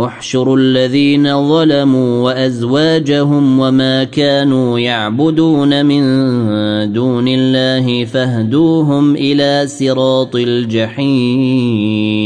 احشروا الذين ظلموا وأزواجهم وما كانوا يعبدون من دون الله فاهدوهم إلى صراط الجحيم.